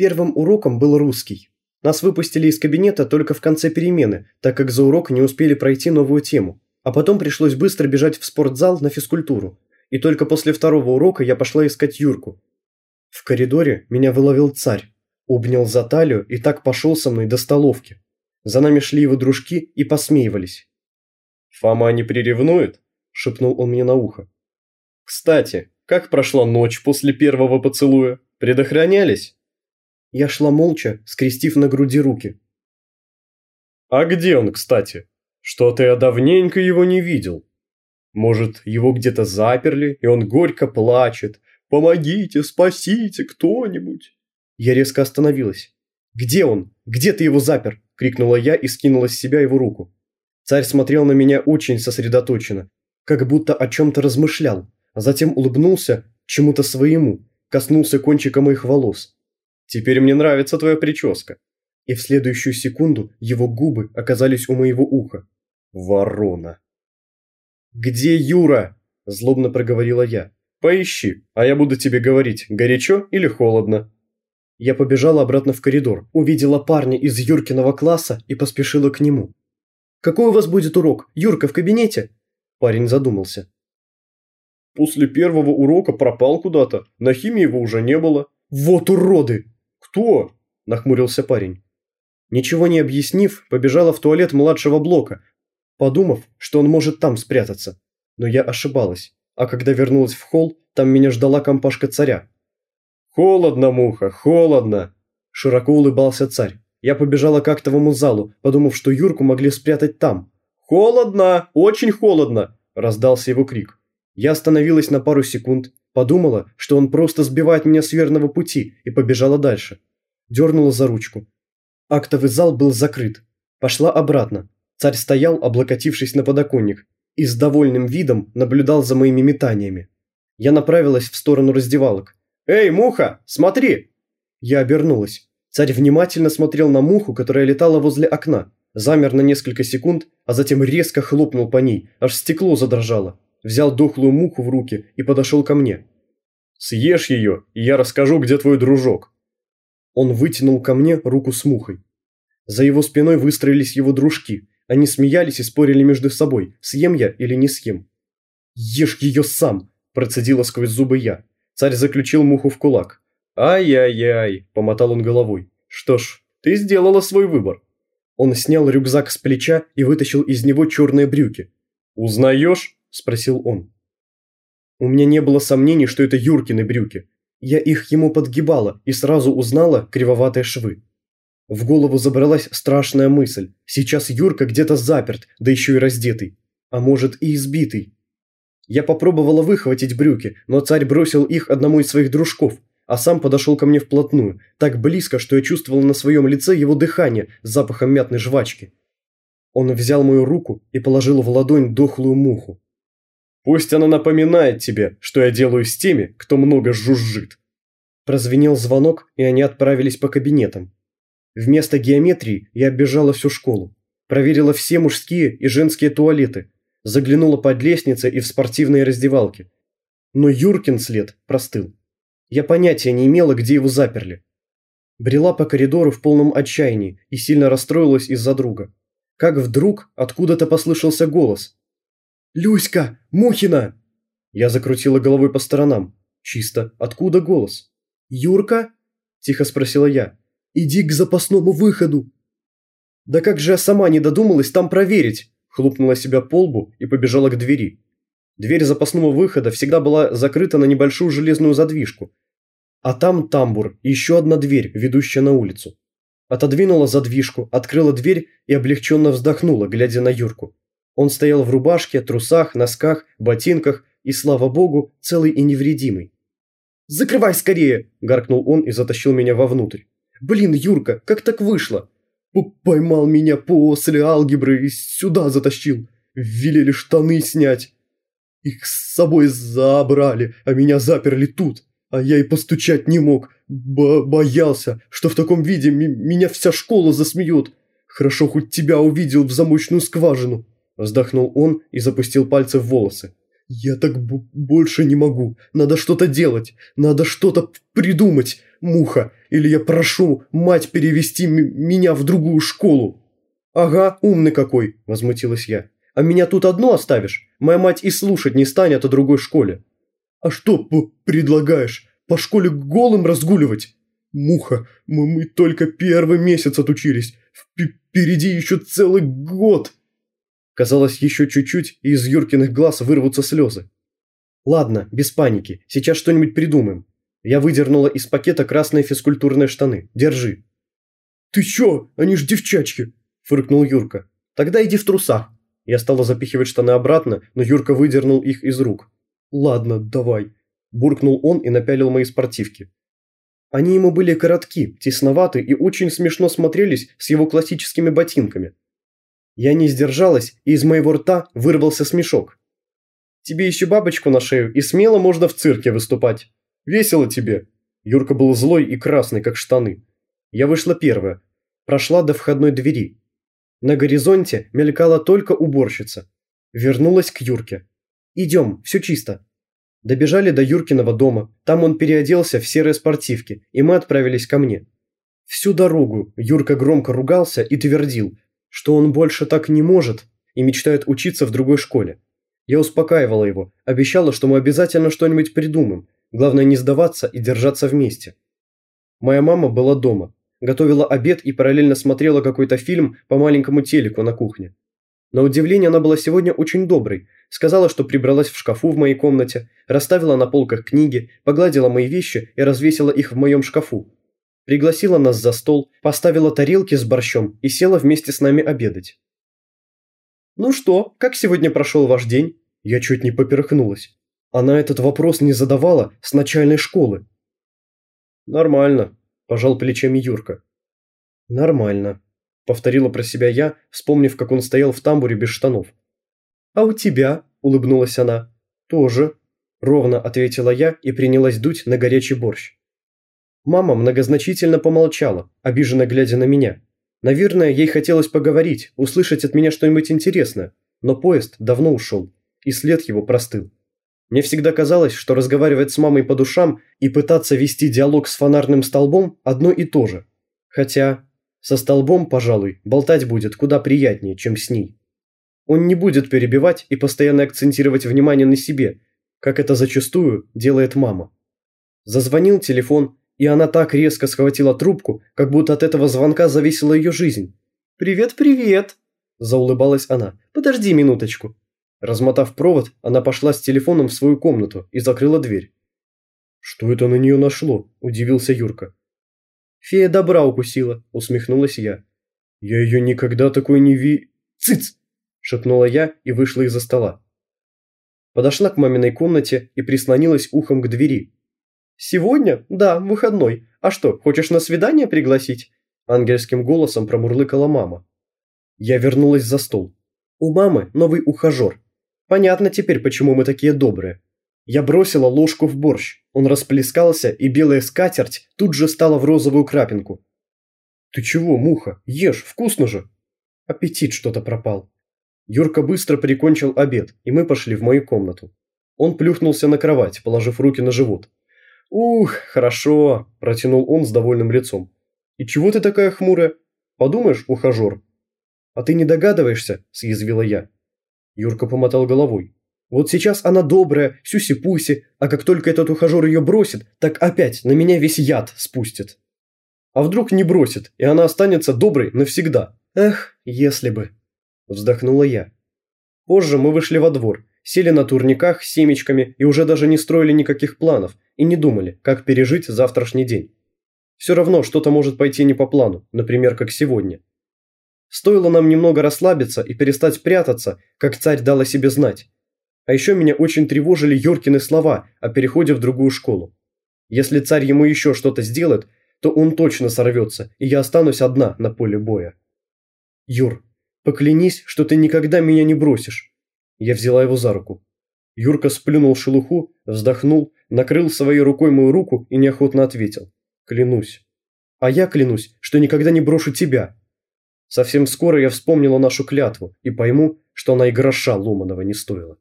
Первым уроком был русский. Нас выпустили из кабинета только в конце перемены, так как за урок не успели пройти новую тему. А потом пришлось быстро бежать в спортзал на физкультуру. И только после второго урока я пошла искать Юрку. В коридоре меня выловил царь, обнял за талию и так пошел со мной до столовки. За нами шли его дружки и посмеивались. «Фома не приревнует?» – шепнул он мне на ухо. «Кстати, как прошла ночь после первого поцелуя? Предохранялись?» Я шла молча, скрестив на груди руки. «А где он, кстати? Что-то я давненько его не видел. Может, его где-то заперли, и он горько плачет. Помогите, спасите кто-нибудь!» Я резко остановилась. «Где он? Где ты его запер?» – крикнула я и скинула с себя его руку. Царь смотрел на меня очень сосредоточенно, как будто о чем-то размышлял, а затем улыбнулся чему-то своему, коснулся кончика моих волос. Теперь мне нравится твоя прическа». И в следующую секунду его губы оказались у моего уха. Ворона. «Где Юра?» – злобно проговорила я. «Поищи, а я буду тебе говорить, горячо или холодно». Я побежала обратно в коридор, увидела парня из Юркиного класса и поспешила к нему. «Какой у вас будет урок? Юрка в кабинете?» Парень задумался. «После первого урока пропал куда-то, на химии его уже не было». «Вот уроды!» «Кто?» – нахмурился парень. Ничего не объяснив, побежала в туалет младшего блока, подумав, что он может там спрятаться. Но я ошибалась, а когда вернулась в холл, там меня ждала компашка царя. «Холодно, муха, холодно!» Широко улыбался царь. Я побежала к актовому залу, подумав, что Юрку могли спрятать там. «Холодно! Очень холодно!» – раздался его крик. Я остановилась на пару секунд, Подумала, что он просто сбивает меня с верного пути и побежала дальше. Дернула за ручку. Актовый зал был закрыт. Пошла обратно. Царь стоял, облокотившись на подоконник, и с довольным видом наблюдал за моими метаниями. Я направилась в сторону раздевалок. «Эй, муха, смотри!» Я обернулась. Царь внимательно смотрел на муху, которая летала возле окна, замер на несколько секунд, а затем резко хлопнул по ней, аж стекло задрожало взял дохлую муху в руки и подошел ко мне. «Съешь ее, и я расскажу, где твой дружок». Он вытянул ко мне руку с мухой. За его спиной выстроились его дружки. Они смеялись и спорили между собой, съем я или не съем. «Ешь ее сам!» – процедила сквозь зубы я. Царь заключил муху в кулак. «Ай-яй-яй!» – помотал он головой. «Что ж, ты сделала свой выбор». Он снял рюкзак с плеча и вытащил из него черные брюки. «Узнаешь?» – спросил он. У меня не было сомнений, что это Юркины брюки. Я их ему подгибала и сразу узнала кривоватые швы. В голову забралась страшная мысль. Сейчас Юрка где-то заперт, да еще и раздетый. А может и избитый. Я попробовала выхватить брюки, но царь бросил их одному из своих дружков, а сам подошел ко мне вплотную, так близко, что я чувствовала на своем лице его дыхание с запахом мятной жвачки. Он взял мою руку и положил в ладонь дохлую муху. Пусть она напоминает тебе, что я делаю с теми, кто много жужжит». Прозвенел звонок, и они отправились по кабинетам. Вместо геометрии я оббежала всю школу. Проверила все мужские и женские туалеты. Заглянула под лестницы и в спортивные раздевалки. Но Юркин след простыл. Я понятия не имела, где его заперли. Брела по коридору в полном отчаянии и сильно расстроилась из-за друга. Как вдруг откуда-то послышался голос – «Люська! Мухина!» Я закрутила головой по сторонам. Чисто. Откуда голос? «Юрка?» – тихо спросила я. «Иди к запасному выходу!» «Да как же я сама не додумалась там проверить?» Хлопнула себя по лбу и побежала к двери. Дверь запасного выхода всегда была закрыта на небольшую железную задвижку. А там тамбур и еще одна дверь, ведущая на улицу. Отодвинула задвижку, открыла дверь и облегченно вздохнула, глядя на Юрку. Он стоял в рубашке, трусах, носках, ботинках и, слава богу, целый и невредимый. «Закрывай скорее!» – гаркнул он и затащил меня вовнутрь. «Блин, Юрка, как так вышло?» «Поймал меня после алгебры и сюда затащил. Велели штаны снять. Их с собой забрали, а меня заперли тут. А я и постучать не мог. Б боялся, что в таком виде меня вся школа засмеет. Хорошо, хоть тебя увидел в замочную скважину». Вздохнул он и запустил пальцы в волосы. «Я так больше не могу. Надо что-то делать. Надо что-то придумать. муха, или я прошу мать перевести меня в другую школу». «Ага, умный какой», – возмутилась я. «А меня тут одну оставишь? Моя мать и слушать не станет о другой школе». «А что предлагаешь? По школе голым разгуливать?» «Муха, мы, мы только первый месяц отучились. Впереди еще целый год!» Казалось, еще чуть-чуть, и из Юркиных глаз вырвутся слезы. «Ладно, без паники, сейчас что-нибудь придумаем». Я выдернула из пакета красные физкультурные штаны. Держи. «Ты чё? Они ж девчачки!» – фыркнул Юрка. «Тогда иди в трусах». Я стала запихивать штаны обратно, но Юрка выдернул их из рук. «Ладно, давай», – буркнул он и напялил мои спортивки. Они ему были коротки, тесноваты и очень смешно смотрелись с его классическими ботинками. Я не сдержалась, и из моего рта вырвался смешок. «Тебе еще бабочку на шею, и смело можно в цирке выступать. Весело тебе!» Юрка был злой и красный, как штаны. Я вышла первая, прошла до входной двери. На горизонте мелькала только уборщица. Вернулась к Юрке. «Идем, все чисто». Добежали до Юркиного дома, там он переоделся в серые спортивки, и мы отправились ко мне. Всю дорогу Юрка громко ругался и твердил, что он больше так не может и мечтает учиться в другой школе. Я успокаивала его, обещала, что мы обязательно что-нибудь придумаем, главное не сдаваться и держаться вместе. Моя мама была дома, готовила обед и параллельно смотрела какой-то фильм по маленькому телеку на кухне. На удивление она была сегодня очень доброй, сказала, что прибралась в шкафу в моей комнате, расставила на полках книги, погладила мои вещи и развесила их в моем шкафу. Пригласила нас за стол, поставила тарелки с борщом и села вместе с нами обедать. «Ну что, как сегодня прошел ваш день?» Я чуть не поперхнулась. Она этот вопрос не задавала с начальной школы. «Нормально», – пожал плечами Юрка. «Нормально», – повторила про себя я, вспомнив, как он стоял в тамбуре без штанов. «А у тебя?» – улыбнулась она. «Тоже», – ровно ответила я и принялась дуть на горячий борщ. Мама многозначительно помолчала, обиженно глядя на меня. Наверное, ей хотелось поговорить, услышать от меня что-нибудь интересное, но поезд давно ушел, и след его простыл. Мне всегда казалось, что разговаривать с мамой по душам и пытаться вести диалог с фонарным столбом одно и то же. Хотя со столбом, пожалуй, болтать будет куда приятнее, чем с ней. Он не будет перебивать и постоянно акцентировать внимание на себе, как это зачастую делает мама. Зазвонил телефон, и она так резко схватила трубку, как будто от этого звонка зависела ее жизнь. «Привет, привет!» – заулыбалась она. «Подожди минуточку». Размотав провод, она пошла с телефоном в свою комнату и закрыла дверь. «Что это на нее нашло?» – удивился Юрка. «Фея добра укусила», – усмехнулась я. «Я ее никогда такой не ви...» «Цыц!» – шепнула я и вышла из-за стола. Подошла к маминой комнате и прислонилась ухом к двери. «Сегодня? Да, выходной. А что, хочешь на свидание пригласить?» Ангельским голосом промурлыкала мама. Я вернулась за стол. У мамы новый ухажер. Понятно теперь, почему мы такие добрые. Я бросила ложку в борщ. Он расплескался, и белая скатерть тут же стала в розовую крапинку. «Ты чего, муха? Ешь, вкусно же!» Аппетит что-то пропал. Юрка быстро прикончил обед, и мы пошли в мою комнату. Он плюхнулся на кровать, положив руки на живот. «Ух, хорошо!» – протянул он с довольным лицом. «И чего ты такая хмурая? Подумаешь, ухажер?» «А ты не догадываешься?» – съязвила я. Юрка помотал головой. «Вот сейчас она добрая, сюси-пуси, а как только этот ухажер ее бросит, так опять на меня весь яд спустит. А вдруг не бросит, и она останется доброй навсегда? Эх, если бы!» Вздохнула я. Позже мы вышли во двор, сели на турниках с семечками и уже даже не строили никаких планов и не думали, как пережить завтрашний день. Все равно что-то может пойти не по плану, например, как сегодня. Стоило нам немного расслабиться и перестать прятаться, как царь дал о себе знать. А еще меня очень тревожили Юркины слова о переходе в другую школу. Если царь ему еще что-то сделает, то он точно сорвется, и я останусь одна на поле боя. Юр, Поклянись, что ты никогда меня не бросишь. Я взяла его за руку. Юрка сплюнул шелуху, вздохнул, накрыл своей рукой мою руку и неохотно ответил. Клянусь. А я клянусь, что никогда не брошу тебя. Совсем скоро я вспомнила нашу клятву и пойму, что она и гроша ломаного не стоила.